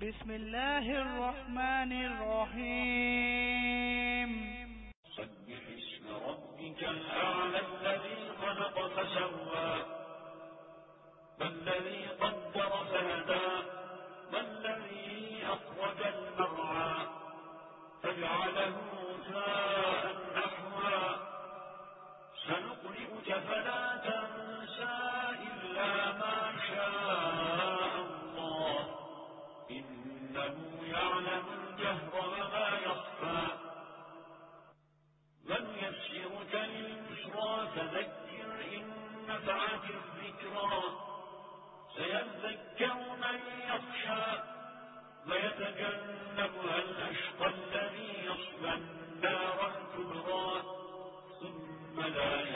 بسم الله الرحمن الرحيم. سبح اسم ربك الأعلى الذي خلق فسوى. والذي قدر فهدى. والذي أخرج المرعى. فجعله ساء نحوا سنقرئك فلا تنسى. إنه يعلم الجهر وما يخفى. ونيسرك لليسرى فذكر إن نفعت الذكرى. سيذكر من يخشى ويتجنبها الأشقى الذي يصلى النار الكبرى. ثم لا يموت